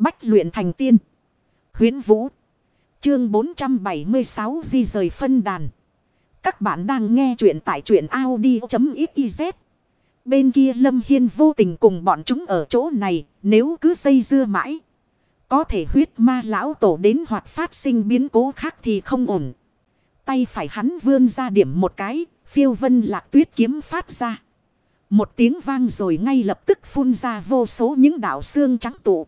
Bách luyện thành tiên. Huyến Vũ. Chương 476 di rời phân đàn. Các bạn đang nghe truyện tại truyện Audi.xyz. Bên kia Lâm Hiên vô tình cùng bọn chúng ở chỗ này. Nếu cứ dây dưa mãi. Có thể huyết ma lão tổ đến hoặc phát sinh biến cố khác thì không ổn. Tay phải hắn vươn ra điểm một cái. Phiêu vân lạc tuyết kiếm phát ra. Một tiếng vang rồi ngay lập tức phun ra vô số những đạo xương trắng tụ.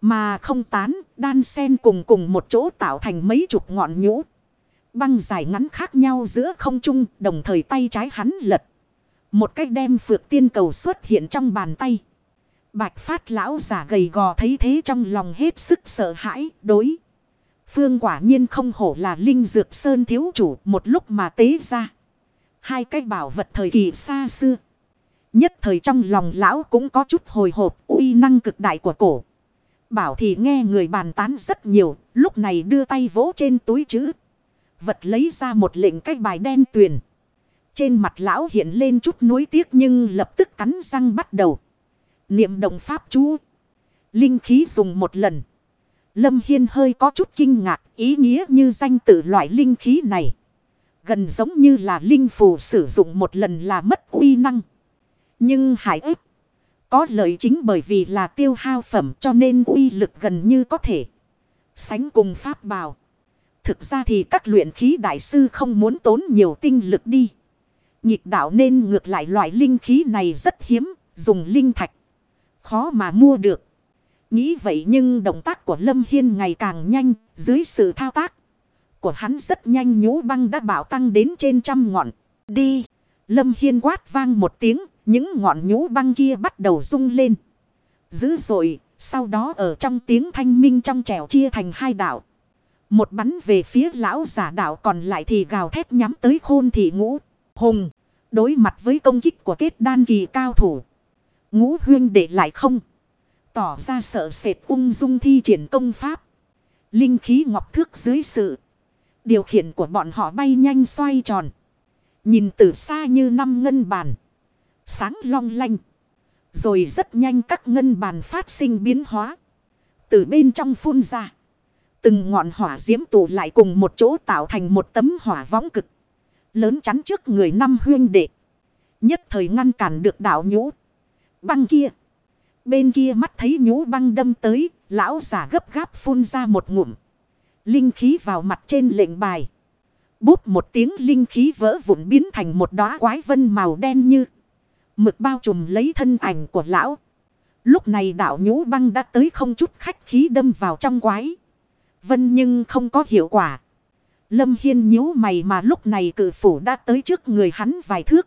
Mà không tán, đan sen cùng cùng một chỗ tạo thành mấy chục ngọn nhũ. Băng dài ngắn khác nhau giữa không trung, đồng thời tay trái hắn lật. Một cách đem phược tiên cầu xuất hiện trong bàn tay. Bạch phát lão giả gầy gò thấy thế trong lòng hết sức sợ hãi, đối. Phương quả nhiên không hổ là linh dược sơn thiếu chủ một lúc mà tế ra. Hai cái bảo vật thời kỳ xa xưa. Nhất thời trong lòng lão cũng có chút hồi hộp uy năng cực đại của cổ. Bảo thì nghe người bàn tán rất nhiều, lúc này đưa tay vỗ trên túi chữ. Vật lấy ra một lệnh cách bài đen tuyền. Trên mặt lão hiện lên chút nuối tiếc nhưng lập tức cắn răng bắt đầu. Niệm động pháp chú. Linh khí dùng một lần. Lâm Hiên hơi có chút kinh ngạc ý nghĩa như danh tự loại linh khí này. Gần giống như là linh phù sử dụng một lần là mất uy năng. Nhưng hải ếp. Có lợi chính bởi vì là tiêu hao phẩm cho nên uy lực gần như có thể. Sánh cùng pháp bào. Thực ra thì các luyện khí đại sư không muốn tốn nhiều tinh lực đi. Nhịp đạo nên ngược lại loại linh khí này rất hiếm, dùng linh thạch. Khó mà mua được. Nghĩ vậy nhưng động tác của Lâm Hiên ngày càng nhanh, dưới sự thao tác của hắn rất nhanh nhũ băng đã bảo tăng đến trên trăm ngọn. Đi! Lâm Hiên quát vang một tiếng, những ngọn nhũ băng kia bắt đầu rung lên. Dữ dội, sau đó ở trong tiếng thanh minh trong trẻo chia thành hai đảo. Một bắn về phía lão giả đảo còn lại thì gào thét nhắm tới khôn thị ngũ. Hùng, đối mặt với công kích của kết đan kỳ cao thủ. Ngũ huyên để lại không. Tỏ ra sợ sệt ung dung thi triển công pháp. Linh khí ngọc thước dưới sự. Điều khiển của bọn họ bay nhanh xoay tròn. Nhìn từ xa như năm ngân bàn sáng long lanh. Rồi rất nhanh các ngân bàn phát sinh biến hóa. Từ bên trong phun ra. Từng ngọn hỏa diễm tụ lại cùng một chỗ tạo thành một tấm hỏa võng cực. Lớn chắn trước người năm huyên đệ. Nhất thời ngăn cản được đảo nhũ. Băng kia. Bên kia mắt thấy nhũ băng đâm tới. Lão giả gấp gáp phun ra một ngụm. Linh khí vào mặt trên lệnh bài. Bút một tiếng linh khí vỡ vụn biến thành một đóa quái vân màu đen như mực bao trùm lấy thân ảnh của lão. Lúc này đạo nhũ băng đã tới không chút khách khí đâm vào trong quái. Vân nhưng không có hiệu quả. Lâm Hiên nhíu mày mà lúc này cử phủ đã tới trước người hắn vài thước.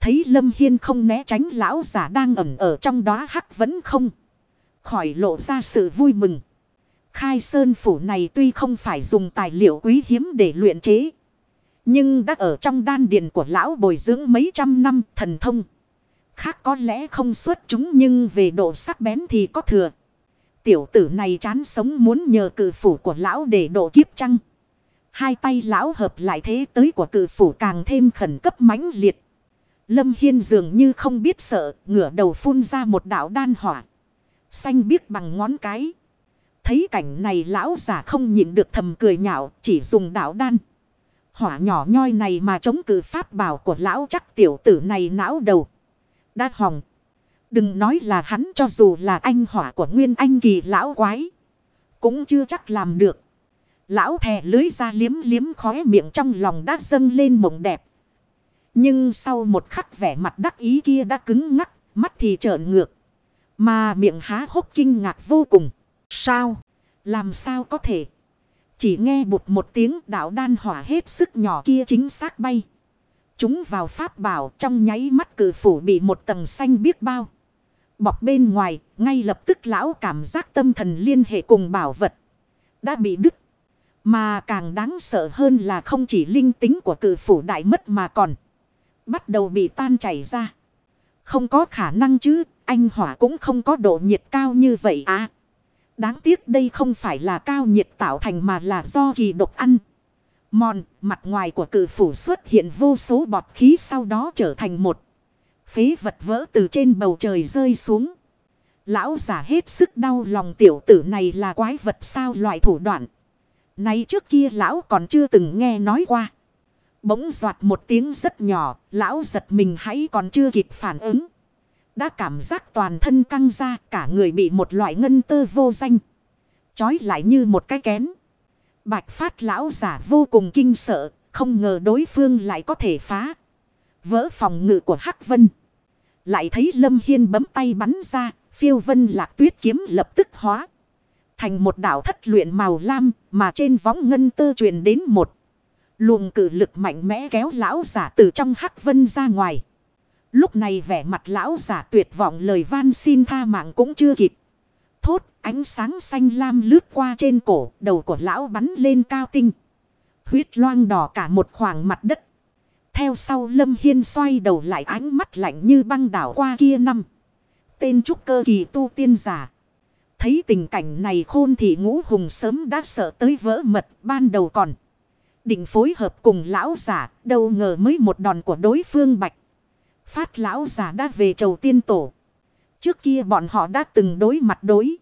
Thấy Lâm Hiên không né tránh lão giả đang ẩn ở trong đó hắc vẫn không. Khỏi lộ ra sự vui mừng. Khai sơn phủ này tuy không phải dùng tài liệu quý hiếm để luyện chế. Nhưng đã ở trong đan điền của lão bồi dưỡng mấy trăm năm thần thông. Khác có lẽ không xuất chúng nhưng về độ sắc bén thì có thừa. Tiểu tử này chán sống muốn nhờ cử phủ của lão để độ kiếp chăng Hai tay lão hợp lại thế tới của cử phủ càng thêm khẩn cấp mãnh liệt. Lâm Hiên dường như không biết sợ, ngửa đầu phun ra một đạo đan hỏa. Xanh biết bằng ngón cái. Thấy cảnh này lão giả không nhịn được thầm cười nhạo, chỉ dùng đạo đan. Hỏa nhỏ nhoi này mà chống cự pháp bảo của lão chắc tiểu tử này não đầu đã hỏng. Đừng nói là hắn cho dù là anh hỏa của nguyên anh kỳ lão quái. Cũng chưa chắc làm được. Lão thè lưới ra liếm liếm khóe miệng trong lòng đã dâng lên mộng đẹp. Nhưng sau một khắc vẻ mặt đắc ý kia đã cứng ngắc, mắt thì trợn ngược. Mà miệng há hốc kinh ngạc vô cùng. Sao? Làm sao có thể? Chỉ nghe bụt một tiếng đạo đan hỏa hết sức nhỏ kia chính xác bay. Chúng vào pháp bảo trong nháy mắt cử phủ bị một tầng xanh biết bao. Bọc bên ngoài, ngay lập tức lão cảm giác tâm thần liên hệ cùng bảo vật. Đã bị đứt. Mà càng đáng sợ hơn là không chỉ linh tính của cử phủ đại mất mà còn. Bắt đầu bị tan chảy ra. Không có khả năng chứ, anh hỏa cũng không có độ nhiệt cao như vậy à. Đáng tiếc đây không phải là cao nhiệt tạo thành mà là do kỳ độc ăn. Mòn, mặt ngoài của cử phủ xuất hiện vô số bọt khí sau đó trở thành một phế vật vỡ từ trên bầu trời rơi xuống. Lão giả hết sức đau lòng tiểu tử này là quái vật sao loại thủ đoạn. Này trước kia lão còn chưa từng nghe nói qua. Bỗng giọt một tiếng rất nhỏ, lão giật mình hãy còn chưa kịp phản ứng. Đã cảm giác toàn thân căng ra, cả người bị một loại ngân tơ vô danh. Chói lại như một cái kén. Bạch phát lão giả vô cùng kinh sợ, không ngờ đối phương lại có thể phá. Vỡ phòng ngự của Hắc Vân. Lại thấy Lâm Hiên bấm tay bắn ra, phiêu vân lạc tuyết kiếm lập tức hóa. Thành một đảo thất luyện màu lam, mà trên võng ngân tơ truyền đến một. Luồng cử lực mạnh mẽ kéo lão giả từ trong Hắc Vân ra ngoài. Lúc này vẻ mặt lão giả tuyệt vọng lời van xin tha mạng cũng chưa kịp. Thốt ánh sáng xanh lam lướt qua trên cổ, đầu của lão bắn lên cao tinh. Huyết loang đỏ cả một khoảng mặt đất. Theo sau Lâm Hiên xoay đầu lại ánh mắt lạnh như băng đảo qua kia năm. Tên trúc cơ kỳ tu tiên giả. Thấy tình cảnh này khôn thì ngũ hùng sớm đã sợ tới vỡ mật ban đầu còn. Định phối hợp cùng lão giả đâu ngờ mới một đòn của đối phương bạch. Phát lão giả đã về chầu tiên tổ. Trước kia bọn họ đã từng đối mặt đối.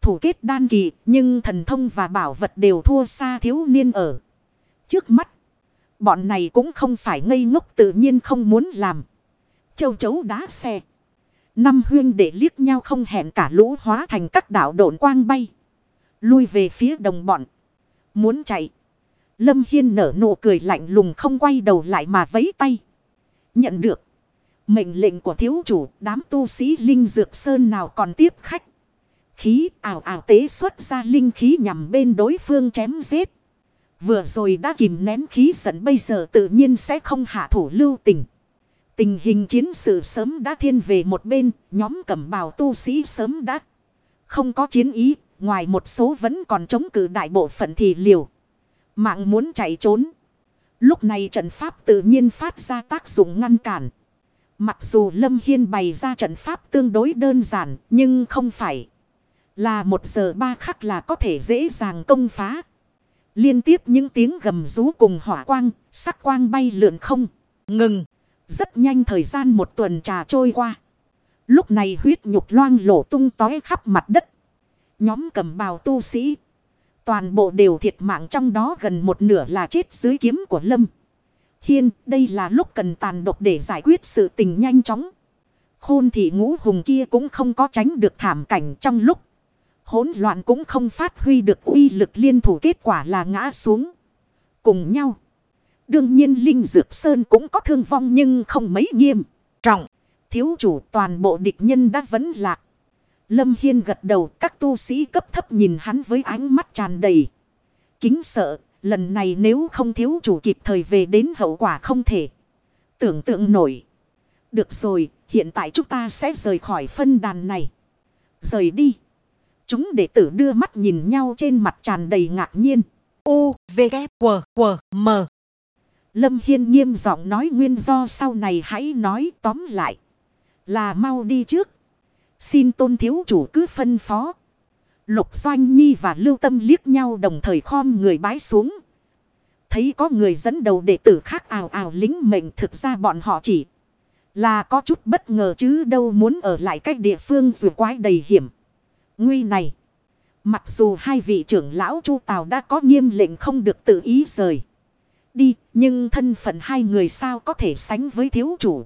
Thủ kết đan kỳ, nhưng thần thông và bảo vật đều thua xa thiếu niên ở. Trước mắt. Bọn này cũng không phải ngây ngốc tự nhiên không muốn làm. Châu chấu đá xe. Năm huyên để liếc nhau không hẹn cả lũ hóa thành các đảo độn quang bay. Lui về phía đồng bọn. Muốn chạy. Lâm Hiên nở nụ cười lạnh lùng không quay đầu lại mà vấy tay. Nhận được. Mệnh lệnh của thiếu chủ đám tu sĩ Linh Dược Sơn nào còn tiếp khách. Khí ảo ảo tế xuất ra linh khí nhằm bên đối phương chém giết. Vừa rồi đã kìm nén khí giận bây giờ tự nhiên sẽ không hạ thủ lưu tình. Tình hình chiến sự sớm đã thiên về một bên, nhóm cẩm bào tu sĩ sớm đã không có chiến ý, ngoài một số vẫn còn chống cự đại bộ phận thì liều. Mạng muốn chạy trốn. Lúc này trận pháp tự nhiên phát ra tác dụng ngăn cản. Mặc dù Lâm Hiên bày ra trận pháp tương đối đơn giản, nhưng không phải là một giờ ba khắc là có thể dễ dàng công phá. Liên tiếp những tiếng gầm rú cùng hỏa quang, sắc quang bay lượn không, ngừng. Rất nhanh thời gian một tuần trà trôi qua. Lúc này huyết nhục loang lổ tung tói khắp mặt đất. Nhóm cầm bào tu sĩ. Toàn bộ đều thiệt mạng trong đó gần một nửa là chết dưới kiếm của Lâm. Hiên, đây là lúc cần tàn độc để giải quyết sự tình nhanh chóng. Khôn thị ngũ hùng kia cũng không có tránh được thảm cảnh trong lúc. Hỗn loạn cũng không phát huy được uy lực liên thủ kết quả là ngã xuống. Cùng nhau. Đương nhiên Linh Dược Sơn cũng có thương vong nhưng không mấy nghiêm. Trọng. Thiếu chủ toàn bộ địch nhân đã vẫn lạc. Lâm Hiên gật đầu các tu sĩ cấp thấp nhìn hắn với ánh mắt tràn đầy. Kính sợ. Lần này nếu không thiếu chủ kịp thời về đến hậu quả không thể. Tưởng tượng nổi. Được rồi. Hiện tại chúng ta sẽ rời khỏi phân đàn này. Rời đi. Chúng đệ tử đưa mắt nhìn nhau trên mặt tràn đầy ngạc nhiên. U, V, K, W, W, M. Lâm Hiên nghiêm giọng nói nguyên do sau này hãy nói tóm lại. Là mau đi trước. Xin tôn thiếu chủ cứ phân phó. Lục Doanh Nhi và Lưu Tâm liếc nhau đồng thời khom người bái xuống. Thấy có người dẫn đầu đệ tử khác ào ào lính mệnh thực ra bọn họ chỉ là có chút bất ngờ chứ đâu muốn ở lại cách địa phương dù quái đầy hiểm. Nguy này. Mặc dù hai vị trưởng lão Chu Tào đã có nghiêm lệnh không được tự ý rời. Đi, nhưng thân phận hai người sao có thể sánh với thiếu chủ.